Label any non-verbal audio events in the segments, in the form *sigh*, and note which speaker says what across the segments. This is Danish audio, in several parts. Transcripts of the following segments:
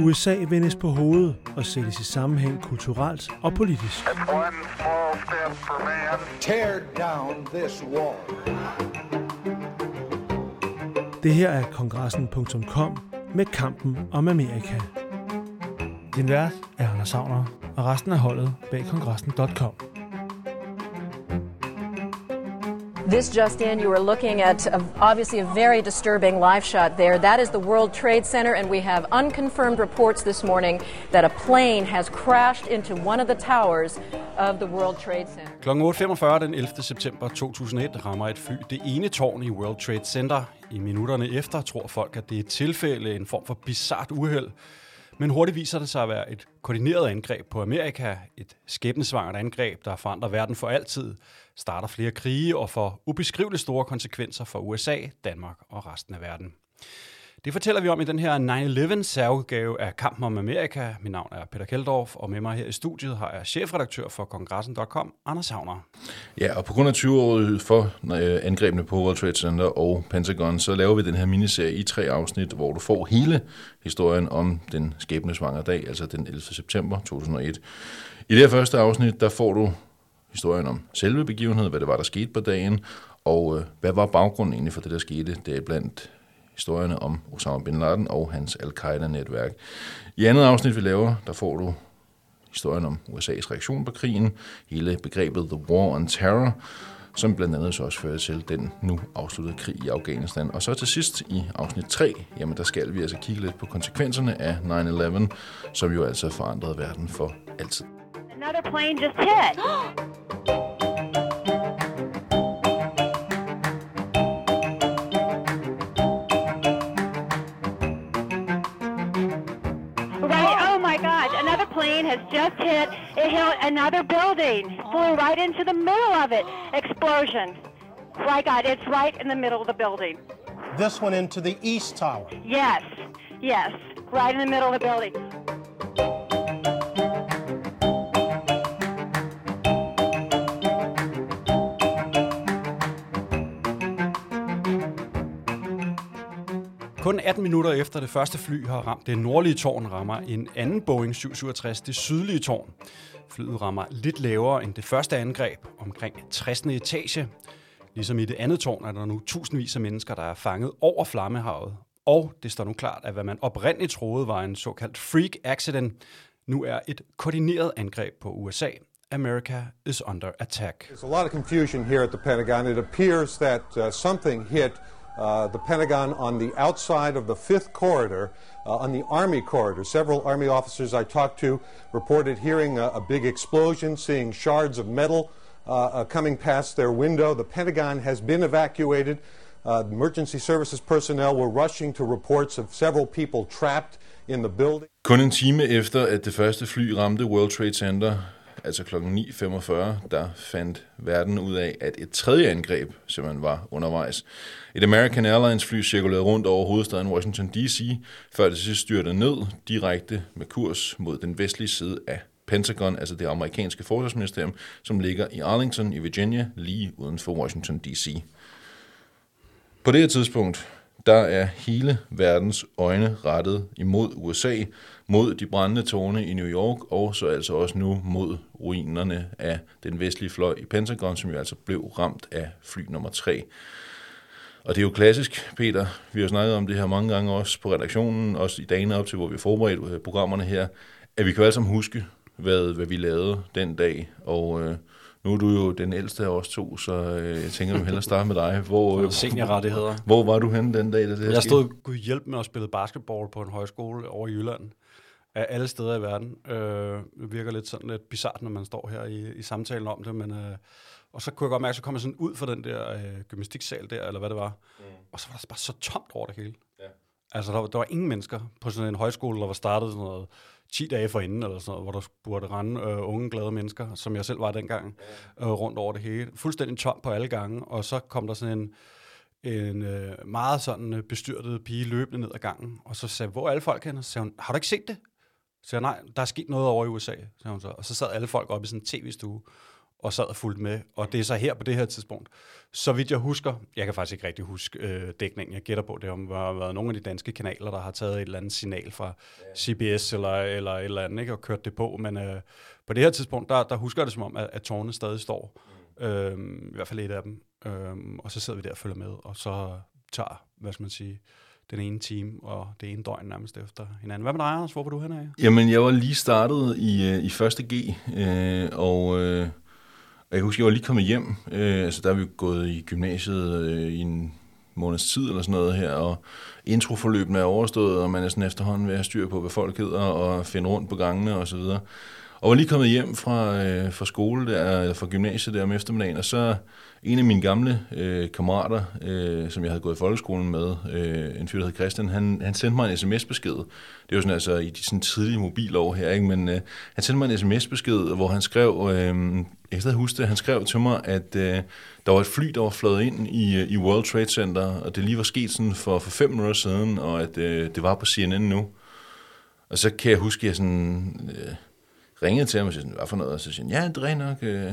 Speaker 1: USA vendes på hovedet og sættes i sammenhæng kulturelt og politisk.
Speaker 2: Tear down this wall.
Speaker 1: Det her er kongressen.com med kampen om Amerika. Din vært er Anders Savner, og resten af holdet bag kongressen.com.
Speaker 3: This just in, you are looking at a, obviously a very disturbing live shot there. That is the World Trade Center, and we have unconfirmed reports this morning that a plane has crashed into one of the towers of the World Trade Center.
Speaker 4: Klokken 8.45 den 11. september 2001 rammer et fly det ene tårn i World Trade Center. I minutterne efter tror folk, at det er et tilfælde, en form for bizart uheld. Men hurtigt viser det sig at være et koordineret angreb på Amerika, et skæbnesvangert angreb, der forandrer verden for altid, starter flere krige og får ubeskriveligt store konsekvenser for USA, Danmark og resten af verden. Det fortæller vi om i den her 9-11 særudgave af Kampen om Amerika. Mit navn er Peter Keldorf, og med mig her i studiet har jeg chefredaktør for kongressen.com, Anders Havner.
Speaker 5: Ja, og på grund af 20-året for øh, angrebene på World Trade Center og Pentagon, så laver vi den her miniserie i tre afsnit, hvor du får hele historien om den skæbnesvangre dag, altså den 11. september 2001. I det her første afsnit, der får du historien om selve begivenheden, hvad det var, der skete på dagen, og øh, hvad var baggrunden egentlig for det, der skete, det er blandt historierne om Osama Bin Laden og hans al-Qaida-netværk. I andet afsnit, vi laver, der får du historien om USA's reaktion på krigen, hele begrebet The War on Terror, som blandt andet så også fører til den nu afsluttede krig i Afghanistan. Og så til sidst i afsnit 3, jamen der skal vi altså kigge lidt på konsekvenserne af 9-11, som jo altså forandrede verden for altid.
Speaker 6: Another plane just hit. *gasps* hit, it hit another building, flew oh. right into the middle of it. Explosion. My God, it's right in the middle of the building.
Speaker 7: This one into the east tower.
Speaker 6: Yes, yes, right in the middle of the building.
Speaker 4: Kun 18 minutter efter det første fly har ramt det nordlige tårn, rammer en anden Boeing 767 det sydlige tårn. Flyet rammer lidt lavere end det første angreb, omkring 60. etage. Ligesom i det andet tårn er der nu tusindvis af mennesker, der er fanget over flammehavet. Og det står nu klart, at hvad man oprindeligt troede var en såkaldt freak accident, nu er et koordineret angreb på USA. America is under attack.
Speaker 8: There's a lot of confusion here at the Pentagon. It appears that uh, something hit uh, the Pentagon on the outside of the fifth corridor, uh, on the Army corridor. Several Army officers I talked to reported hearing a, a big explosion, seeing shards of metal uh, uh, coming past their window. The Pentagon has been evacuated. Uh, emergency services personnel were rushing to reports of several people trapped in the building.
Speaker 5: Kun en time efter, at det første fly ramte World Trade Center, altså kl. 9.45, der fandt verden ud af, at et tredje angreb simpelthen var undervejs. Et American Airlines fly cirkulerede rundt over hovedstaden Washington D.C., før det sidst styrtede ned direkte med kurs mod den vestlige side af Pentagon, altså det amerikanske forsvarsministerium, som ligger i Arlington i Virginia, lige uden for Washington D.C. På det her tidspunkt, der er hele verdens øjne rettet imod USA, mod de brændende tårne i New York, og så altså også nu mod ruinerne af den vestlige fløj i Pentagon, som jo altså blev ramt af fly nummer 3. Og det er jo klassisk, Peter. Vi har snakket om det her mange gange også på redaktionen, også i dagene op til, hvor vi forberedte programmerne her, at vi kan alle sammen huske, hvad, hvad vi lavede den dag. Og øh, nu er du jo den ældste af os to, så øh, jeg tænker, vi hellere starte med dig. Hvor, øh,
Speaker 4: Seniorrettigheder.
Speaker 5: Hvor var du henne den dag, da det her
Speaker 4: Jeg stod gud hjælp med at spille basketball på en højskole over i Jylland. Af alle steder i verden. Øh, det virker lidt sådan lidt bizart, når man står her i, i samtalen om det, men... Øh, og så kunne jeg godt mærke, så kom jeg sådan ud fra den der øh, gymnastiksal der, eller hvad det var. Mm. Og så var der bare så tomt over det hele.
Speaker 5: Ja.
Speaker 4: Altså, der, var- der var ingen mennesker på sådan en højskole, der var startet sådan noget 10 dage forinden, eller sådan noget, hvor der burde rende øh, unge, glade mennesker, som jeg selv var dengang, øh, rundt over det hele. Fuldstændig tom på alle gange, og så kom der sådan en, en øh, meget sådan øh, bestyrtet pige løbende ned ad gangen, og så sagde, hvor er alle folk henne? Så sagde hun, har du ikke set det? Så jeg, nej, der er sket noget over i USA, sagde hun så. Og så sad alle folk oppe i sådan en tv-stue, og sad og fulgte med. Og det er så her på det her tidspunkt. Så vidt jeg husker, jeg kan faktisk ikke rigtig huske øh, dækningen, jeg gætter på, det har været, nogle af de danske kanaler, der har taget et eller andet signal fra CBS eller, eller et eller andet, ikke, og kørt det på. Men øh, på det her tidspunkt, der, der husker jeg det som om, at, at tårne stadig står. Øh, I hvert fald et af dem. Øh, og så sidder vi der og følger med, og så tager, hvad skal man sige, den ene time og det ene døgn nærmest efter hinanden. Hvad med dig, Anders? Hvor var du henne af?
Speaker 5: Jamen, jeg var lige startet i, øh, i første G, øh, og øh, og jeg kan huske, jeg var lige kommet hjem. Øh, altså, der er vi gået i gymnasiet øh, i en måneds tid eller sådan noget her, og introforløbene er overstået, og man er sådan efterhånden ved at have styr på, hvad folk hedder, og finde rundt på gangene og så videre. Og var lige kommet hjem fra, øh, fra skole der, eller fra gymnasiet der om eftermiddagen, og så en af mine gamle øh, kammerater, øh, som jeg havde gået i folkeskolen med, øh, en fyr, der hed Christian, han, han sendte mig en sms-besked. Det er jo sådan altså i de sådan tidlige mobilår her, ikke? men øh, han sendte mig en sms-besked, hvor han skrev, øh, jeg kan stadig huske det, han skrev til mig, at øh, der var et fly, der var fløjet ind i, øh, i World Trade Center, og det lige var sket sådan for, for fem minutter siden, og at øh, det var på CNN nu. Og så kan jeg huske, at jeg sådan... Øh, ringede til ham og sagde, hvad for noget? Og så siger han, ja, det er rent nok. Øh.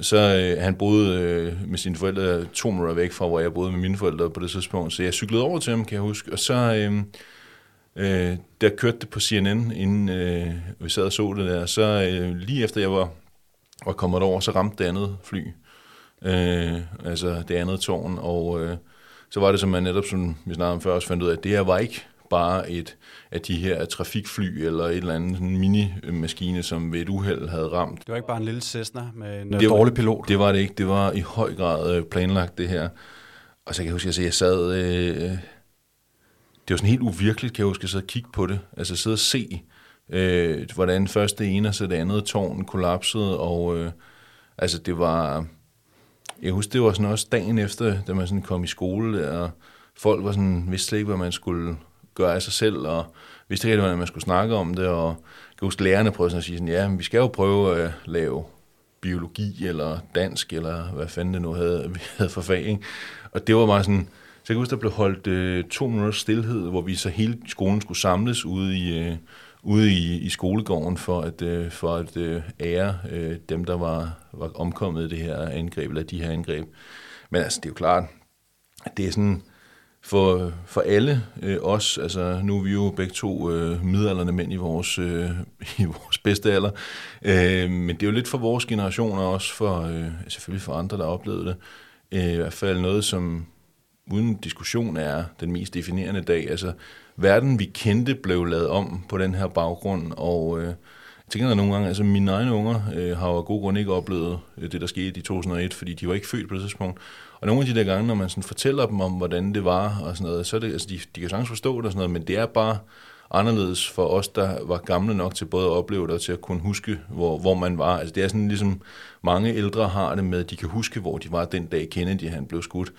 Speaker 5: Så øh, han boede øh, med sine forældre to måneder væk fra, hvor jeg boede med mine forældre på det tidspunkt. Så jeg cyklede over til ham, kan jeg huske. Og så øh, øh, der kørte det på CNN, inden øh, vi sad og så det der. Så øh, lige efter jeg var, var kommet over, så ramte det andet fly. Øh, altså det andet tårn. Og øh, så var det, som man netop, som vi snakkede om før, også fandt ud af, at det her var ikke bare et af de her trafikfly eller et eller andet mini-maskine, som ved et uheld havde ramt.
Speaker 4: Det var ikke bare en lille Cessna med en
Speaker 5: det
Speaker 4: det
Speaker 5: var,
Speaker 4: dårlig pilot.
Speaker 5: Det var det ikke. Det var i høj grad øh, planlagt, det her. Og så kan jeg huske, at jeg sad... Øh, det var sådan helt uvirkeligt, kan jeg huske, at sidde og kigge på det. Altså sidde og se, øh, hvordan først det ene og så det andet tårn kollapsede, og øh, altså det var... Jeg husker, det var sådan også dagen efter, da man sådan kom i skole, og folk var sådan, vidste slet ikke, hvad man skulle gøre af sig selv, og vidste ikke, hvordan man skulle snakke om det, og jeg kan huske, lærerne prøvede sådan at sige sådan, ja, vi skal jo prøve at øh, lave biologi, eller dansk, eller hvad fanden det nu havde, *laughs* vi havde for fag, ikke? Og det var bare sådan, så jeg kan huske, der blev holdt øh, to minutter stillhed, hvor vi så hele skolen skulle samles ude i, øh, ude i, i skolegården for at, øh, for at øh, ære øh, dem, der var, var omkommet i det her angreb, eller de her angreb. Men altså, det er jo klart, at det er sådan, for, for alle øh, os, altså nu er vi jo begge to øh, midalderne mænd i vores, øh, *laughs* i vores bedste alder, øh, men det er jo lidt for vores generation, og også for, øh, selvfølgelig for andre, der har oplevet det, øh, i hvert fald noget, som uden diskussion er den mest definerende dag. Altså, verden vi kendte blev lavet om på den her baggrund, og øh, jeg tænker, nogle gange, altså mine egne unger øh, har jo af god grund ikke oplevet øh, det, der skete i 2001, fordi de var ikke født på det tidspunkt. Og nogle af de der gange, når man sådan fortæller dem om, hvordan det var og sådan noget, så er det, altså de, de kan sagtens forstå det og sådan noget, men det er bare anderledes for os, der var gamle nok til både at opleve det og til at kunne huske, hvor, hvor man var. Altså det er sådan ligesom mange ældre har det med, at de kan huske, hvor de var den dag Kennedy han blev skudt.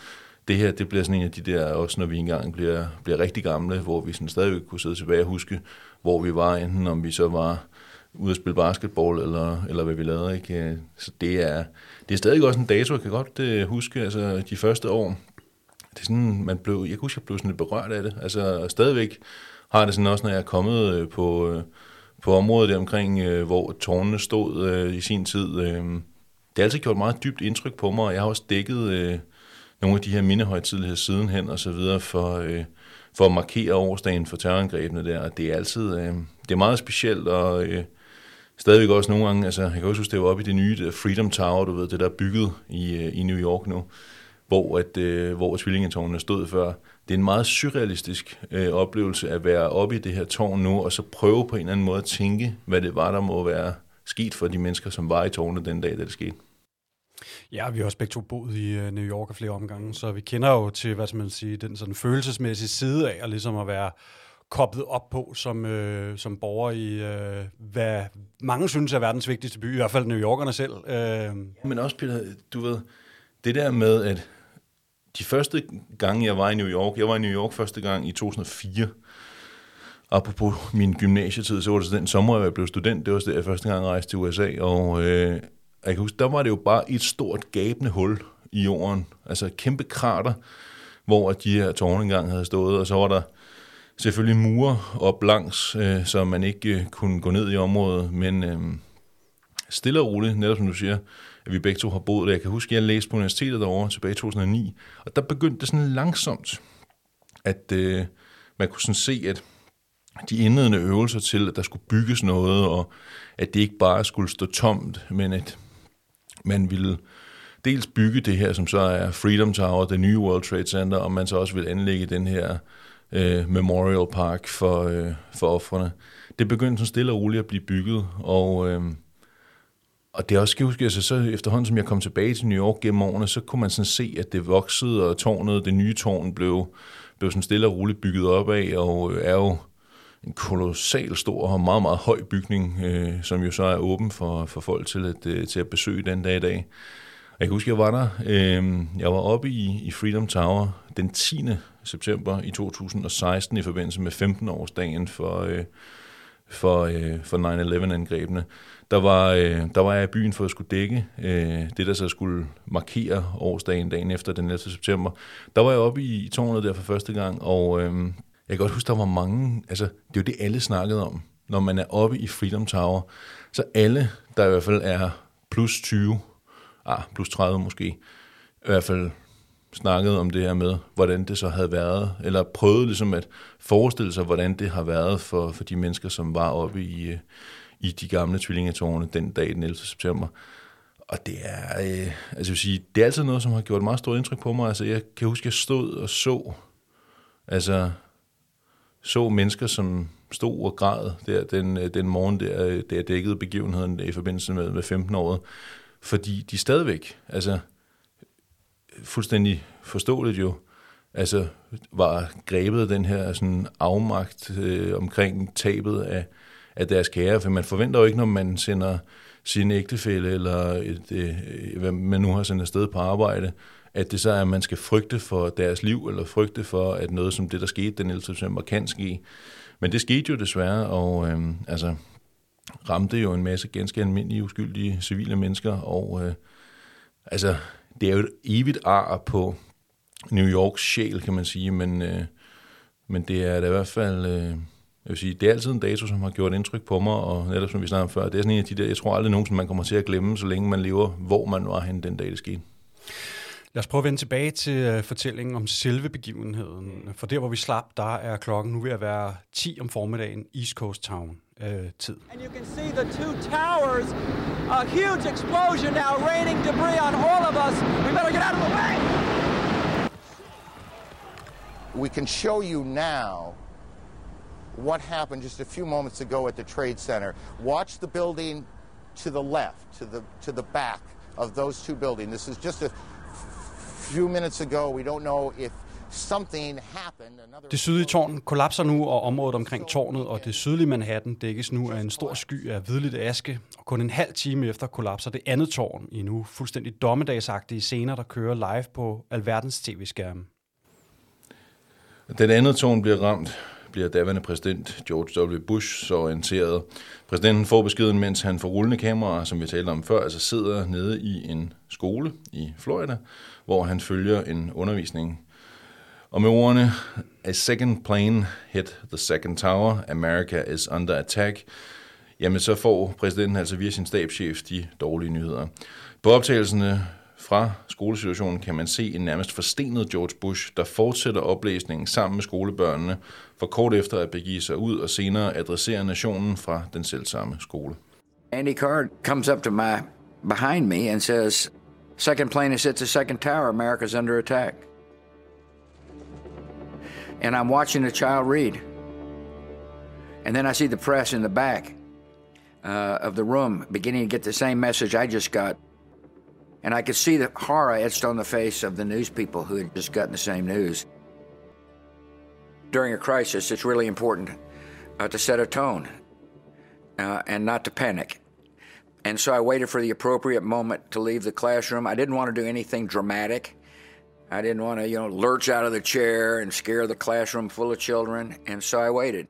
Speaker 5: Det her, det bliver sådan en af de der, også når vi engang bliver, bliver rigtig gamle, hvor vi sådan stadigvæk kunne sidde tilbage og huske, hvor vi var, enten om vi så var ud at spille basketball, eller, eller hvad vi lavede. Ikke? Øh, så det er, det er stadig også en dato, jeg kan godt øh, huske, altså de første år, det er sådan, man blev, jeg kan huske, jeg blev sådan lidt berørt af det. Altså stadigvæk har det sådan også, når jeg er kommet øh, på, øh, på området der omkring, øh, hvor tårnene stod øh, i sin tid. Øh, det har altid gjort meget dybt indtryk på mig, og jeg har også dækket øh, nogle af de her mindehøjtidligheder sidenhen og så videre for, øh, for at markere årsdagen for terrorangrebene der. Og det er altid, øh, det er meget specielt, og øh, stadigvæk også nogle gange, altså jeg kan også huske, det var oppe i det nye der Freedom Tower, du ved, det der er bygget i, øh, i New York nu, hvor, at, øh, hvor tvillingetårnene stod før. Det er en meget surrealistisk øh, oplevelse at være oppe i det her tårn nu, og så prøve på en eller anden måde at tænke, hvad det var, der må være sket for de mennesker, som var i tårnet den dag, da det skete.
Speaker 4: Ja, vi har også begge to boet i uh, New York af flere omgange, så vi kender jo til, hvad skal man sige, den sådan følelsesmæssige side af, at ligesom at være koblet op på som, øh, som borger i, øh, hvad mange synes er verdens vigtigste by, i hvert fald New Yorkerne selv. Øh.
Speaker 5: Men også, Peter, du ved, det der med, at de første gange, jeg var i New York, jeg var i New York første gang i 2004, apropos min gymnasietid, så var det den sommer, jeg blev student, det var der, jeg første gang rejste til USA, og øh, jeg kan huske, der var det jo bare et stort gabende hul i jorden, altså et kæmpe krater, hvor de her tårne engang havde stået, og så var der selvfølgelig mure op langs, øh, så man ikke øh, kunne gå ned i området, men øh, stille og roligt, netop som du siger, at vi begge to har boet der. Jeg kan huske, at jeg læste på universitetet derovre tilbage i 2009, og der begyndte det sådan langsomt, at øh, man kunne sådan se, at de indledende øvelser til, at der skulle bygges noget, og at det ikke bare skulle stå tomt, men at man ville dels bygge det her, som så er Freedom Tower, det nye World Trade Center, og man så også vil anlægge den her øh, Memorial Park for, øh, for offrene. Det begyndte sådan stille og roligt at blive bygget, og, øh, og det er også, skal jeg huske, altså, så efterhånden som jeg kom tilbage til New York gennem årene, så kunne man sådan se, at det voksede, og tårnet, det nye tårn, blev, blev sådan stille og roligt bygget op af, og øh, er jo en kolossal stor og meget, meget høj bygning, øh, som jo så er åben for, for folk til at, øh, til at besøge den dag i dag. Og jeg kan huske, jeg var der. Øh, jeg var oppe i, i Freedom Tower den 10. september i 2016 i forbindelse med 15-årsdagen for, øh, for, øh, for 9-11-angrebene. Der var, øh, der var jeg i byen for at skulle dække øh, det, der så skulle markere årsdagen dagen efter den 11. september. Der var jeg oppe i, i tårnet der for første gang, og øh, jeg kan godt huske, der var mange, altså det er jo det, alle snakkede om, når man er oppe i Freedom Tower. Så alle, der i hvert fald er plus 20, ah, plus 30 måske, i hvert fald snakket om det her med, hvordan det så havde været, eller prøvet ligesom at forestille sig, hvordan det har været for, for de mennesker, som var oppe i, øh, i de gamle tvillingetårne den dag, den 11. september. Og det er, øh, altså jeg vil sige, det er altid noget, som har gjort meget stort indtryk på mig. Altså jeg kan huske, at jeg stod og så, altså så mennesker, som stod og græd der den, øh, den morgen, der, øh, der dækkede begivenheden i forbindelse med, med 15-året fordi de stadigvæk, altså fuldstændig forståeligt jo, altså var grebet af den her sådan afmagt øh, omkring tabet af, af deres kære, for man forventer jo ikke, når man sender sin ægtefælle eller et, øh, hvad man nu har sendt afsted på arbejde, at det så er, at man skal frygte for deres liv, eller frygte for, at noget som det, der skete den 11. september, kan ske. Men det skete jo desværre, og øh, altså, ramte jo en masse ganske almindelige, uskyldige civile mennesker, og øh, altså, det er jo et evigt ar på New Yorks sjæl, kan man sige, men, øh, men det er da i hvert fald... Øh, jeg vil sige, det er altid en dato, som har gjort indtryk på mig, og netop som vi snakkede om før, det er sådan en af de der, jeg tror aldrig nogen, som man kommer til at glemme, så længe man lever, hvor man var hen den dag, det skete.
Speaker 4: Lad os prøve at vende tilbage til uh, fortællingen om selve begivenheden. For der, hvor vi slap, der er klokken nu ved at være 10 om formiddagen East Coast Town uh, tid.
Speaker 9: And you can see the two towers, a huge explosion now, raining debris on all of us. We better get out of the way!
Speaker 2: We can show you now what happened just a few moments ago at the Trade Center. Watch the building to the left, to the, to the back of those two buildings. This is just a few minutes ago. We don't know if something happened. Another
Speaker 4: Det sydlige tårn kollapser nu, og området omkring tårnet og det sydlige Manhattan dækkes nu af en stor sky af hvidligt aske. Og kun en halv time efter kollapser det andet tårn i nu fuldstændig dommedagsagtige scener, der kører live på alverdens tv-skærme.
Speaker 5: Den andet tårn bliver ramt, bliver daværende præsident George W. Bush så orienteret. Præsidenten får beskeden, mens han får rullende kameraer, som vi talte om før, altså sidder nede i en skole i Florida, hvor han følger en undervisning. Og med ordene, A second plane hit the second tower, America is under attack, jamen så får præsidenten altså via sin stabschef de dårlige nyheder. På optagelserne fra skolesituationen kan man se en nærmest forstenet George Bush, der fortsætter oplæsningen sammen med skolebørnene, for kort efter at begive sig ud og senere adressere nationen fra den selvsamme skole.
Speaker 10: Andy Card comes up to my behind me and says, Second plane has hit the second tower, America's under attack. And I'm watching a child read. And then I see the press in the back uh, of the room beginning to get the same message I just got. And I could see the horror etched on the face of the news people who had just gotten the same news. During a crisis, it's really important uh, to set a tone uh, and not to panic. And so I waited for the appropriate moment to leave the classroom. I didn't want to do anything dramatic. I didn't want to, you know, lurch out of the chair and scare the classroom full of children, and so I waited.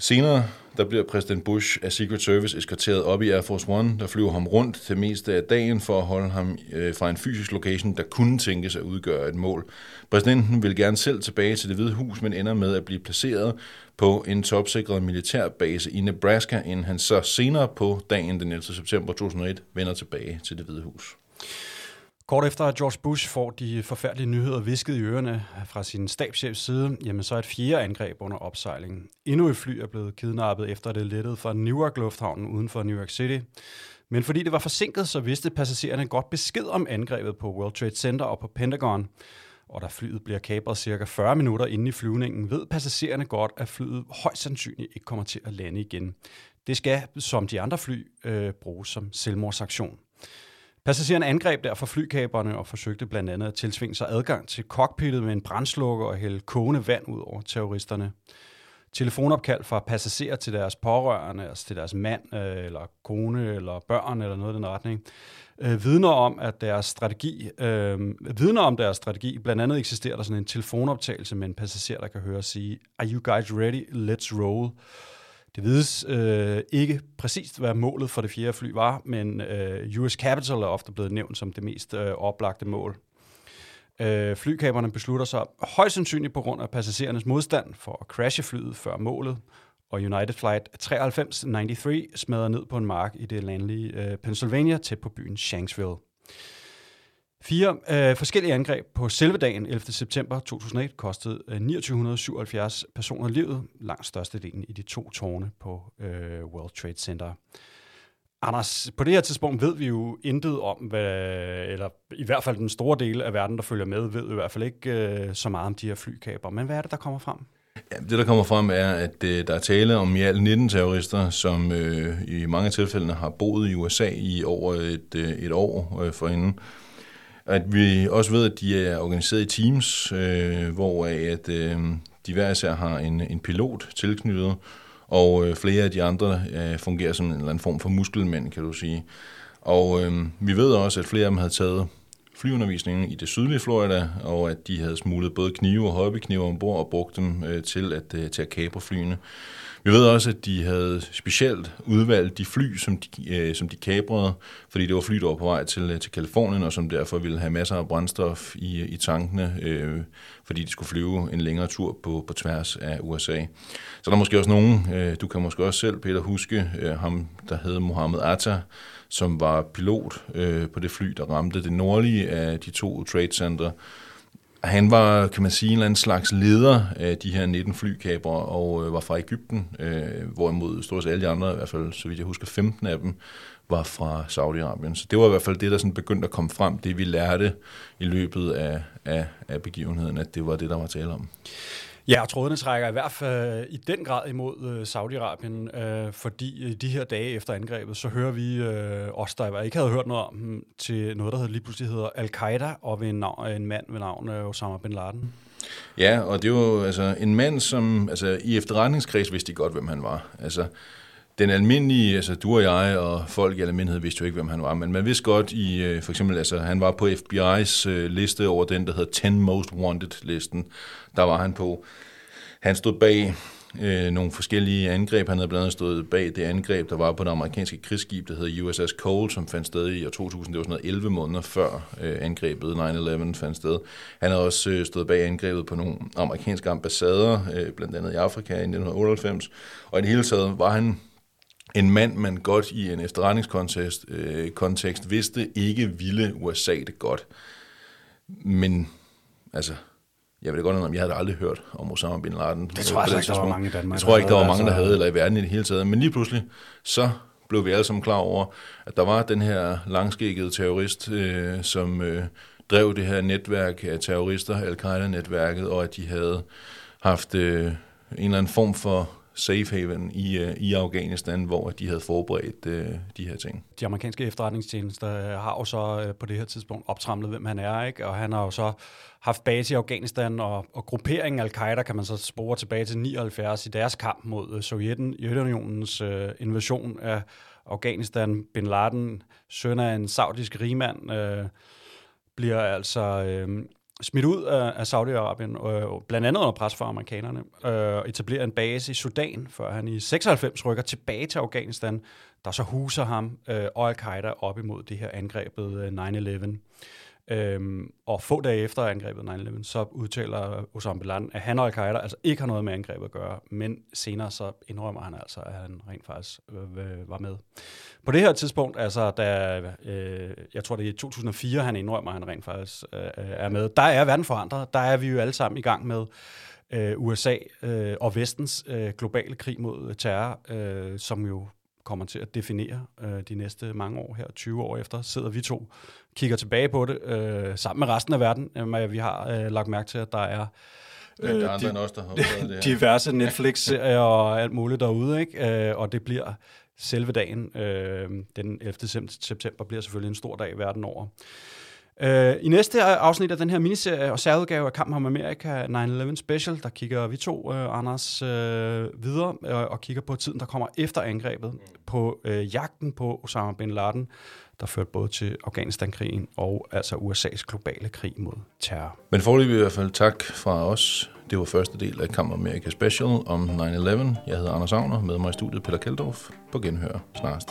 Speaker 5: Senere der bliver præsident Bush af Secret Service eskorteret op i Air Force One, der flyver ham rundt det meste af dagen for at holde ham øh, fra en fysisk location, der kunne tænkes at udgøre et mål. Præsidenten vil gerne selv tilbage til det hvide hus, men ender med at blive placeret på en topsikret militærbase i Nebraska, inden han så senere på dagen den 11. september 2001 vender tilbage til det hvide hus.
Speaker 4: Kort efter at George Bush får de forfærdelige nyheder visket i ørerne fra sin stabschefs side, jamen så er et fjerde angreb under opsejling. Endnu et fly er blevet kidnappet efter det lettede fra Newark Lufthavnen uden for New York City. Men fordi det var forsinket, så vidste passagererne godt besked om angrebet på World Trade Center og på Pentagon. Og da flyet bliver kapret cirka 40 minutter inden i flyvningen, ved passagererne godt, at flyet højst sandsynligt ikke kommer til at lande igen. Det skal, som de andre fly, øh, bruges som selvmordsaktion. Passagererne angreb derfor flykaberne og forsøgte blandt andet at tilsvinge sig adgang til cockpittet med en brændslukker og hælde kogende vand ud over terroristerne. Telefonopkald fra passagerer til deres pårørende, altså til deres mand, øh, eller kone, eller børn, eller noget i den retning, øh, vidner om, at deres strategi, øh, vidner om deres strategi. Blandt andet eksisterer der sådan en telefonoptagelse med en passager, der kan høre sige, Are you guys ready? Let's roll. Det vides øh, ikke præcist, hvad målet for det fjerde fly var, men øh, US Capital er ofte blevet nævnt som det mest øh, oplagte mål. Øh, flykaberne beslutter sig højst sandsynligt på grund af passagerernes modstand for at crashe flyet før målet, og United Flight 9393 smadrer ned på en mark i det landlige øh, Pennsylvania tæt på byen Shanksville. Fire øh, forskellige angreb på selve dagen 11. september 2001 kostede øh, 2977 personer livet, langt størstedelen i de to tårne på øh, World Trade Center. Anders, på det her tidspunkt ved vi jo intet om, hvad, eller i hvert fald den store del af verden, der følger med, ved i hvert fald ikke øh, så meget om de her flykaber. Men hvad er det, der kommer frem?
Speaker 5: Ja, det, der kommer frem, er, at øh, der er tale om i alt 19 terrorister, som øh, i mange tilfælde har boet i USA i over et, øh, et år øh, forinden. At vi også ved, at de er organiseret i teams, øh, hvor at øh, de hver især har en, en pilot tilknyttet, og øh, flere af de andre øh, fungerer som en eller anden form for muskelmænd, kan du sige. Og øh, vi ved også, at flere af dem havde taget flyundervisningen i det sydlige Florida, og at de havde smuglet både knive og hobbyknive ombord og brugt dem øh, til, at, øh, til at kapre flyene. Vi ved også, at de havde specielt udvalgt de fly, som de, øh, som de kabrede, fordi det var fly, der var på vej til, øh, til Kalifornien, og som derfor ville have masser af brændstof i, i tankene, øh, fordi de skulle flyve en længere tur på, på tværs af USA. Så der er måske også nogen, øh, du kan måske også selv, Peter, huske øh, ham, der hed Mohammed Atta, som var pilot øh, på det fly, der ramte det nordlige af de to trade center. Han var, kan man sige, en eller anden slags leder af de her 19 flykaber og øh, var fra Ægypten, øh, hvorimod stort set alle de andre, i hvert fald så vidt jeg husker 15 af dem, var fra Saudi-Arabien. Så det var i hvert fald det, der sådan begyndte at komme frem, det vi lærte i løbet af, af, af begivenheden, at det var det, der var tale om.
Speaker 4: Ja, og trådene trækker i hvert fald øh, i den grad imod øh, Saudi-Arabien, øh, fordi øh, de her dage efter angrebet, så hører vi øh, os, der ikke havde hørt noget om til noget, der hedder, lige pludselig hedder Al-Qaida, og ved en, navn, øh, en mand ved navn øh, Osama Bin Laden.
Speaker 5: Ja, og det var jo altså, en mand, som altså, i efterretningskreds vidste de godt, hvem han var. Altså, den almindelige, altså du og jeg og folk i almindelighed vidste jo ikke, hvem han var, men man vidste godt i, øh, for eksempel, altså han var på FBI's øh, liste over den, der hedder 10 Most Wanted-listen. Der var han på. Han stod bag øh, nogle forskellige angreb. Han havde blandt andet stået bag det angreb, der var på det amerikanske krigsskib, der hedder USS Cole, som fandt sted i år 2000. Det var sådan noget 11 måneder før øh, angrebet 9-11 fandt sted. Han havde også øh, stået bag angrebet på nogle amerikanske ambassader, øh, blandt andet i Afrika i 1998. Og i det hele taget var han en mand, man godt i en efterretningskontekst øh, kontekst, vidste ikke ville USA det godt. Men altså, jeg ved det godt om, jeg havde aldrig hørt om Osama Bin Laden.
Speaker 4: Det tror jeg ikke, der var mange i Danmark.
Speaker 5: Jeg tror ikke, der var mange, der havde, eller i verden i det hele taget. Men lige pludselig, så blev vi alle sammen klar over, at der var den her langskækkede terrorist, øh, som øh, drev det her netværk af terrorister, Al-Qaida-netværket, og at de havde haft øh, en eller anden form for safe haven i, øh, i Afghanistan, hvor de havde forberedt øh, de her ting.
Speaker 4: De amerikanske efterretningstjenester øh, har jo så øh, på det her tidspunkt optramlet, hvem han er, ikke? og han har jo så haft base i Afghanistan, og, og grupperingen Al-Qaida kan man så spore tilbage til 79 i deres kamp mod Sovjeten, Sovjetunionens øh, invasion af Afghanistan. Bin Laden, søn af en saudisk rigmand, øh, bliver altså... Øh, smidt ud af, af Saudi-Arabien, øh, blandt andet under pres fra amerikanerne, øh, etablerer en base i Sudan, før han i 96 rykker tilbage til Afghanistan, der så huser ham øh, og al-Qaida op imod det her angrebet øh, 9-11. Øhm, og få dage efter angrebet 9-11, så udtaler Osama Bin Laden, at han og al-Qaida altså ikke har noget med angrebet at gøre, men senere så indrømmer han altså, at han rent faktisk øh, øh var med. På det her tidspunkt, altså da, øh, jeg tror det er i 2004, han indrømmer, at han rent faktisk øh, er med, der er verden forandret. Der er vi jo alle sammen i gang med øh, USA øh, og vestens øh, globale krig mod terror, øh, som jo kommer til at definere øh, de næste mange år her, 20 år efter, sidder vi to, kigger tilbage på det, øh, sammen med resten af verden. Øh, vi har øh, lagt mærke til, at der er
Speaker 5: øh, der er andre end os, der har det her. *laughs*
Speaker 4: diverse Netflix-serier og alt muligt derude, ikke? Øh, og det bliver selve dagen, øh, den 11. september, bliver selvfølgelig en stor dag verden over. Uh, I næste afsnit af den her miniserie og særudgave af Kampen om Amerika 9-11 Special, der kigger vi to, uh, Anders, videre og kigger på tiden, der kommer efter angrebet, på jagten på Osama Bin Laden, der førte både til Afghanistan-krigen og altså USA's globale krig mod terror.
Speaker 5: Men forløbig i hvert fald tak fra os. Det var første del af Kamp America Special om 9-11. Jeg hedder Anders Agner, med mig i studiet Peter Keldorf. På genhør snarest.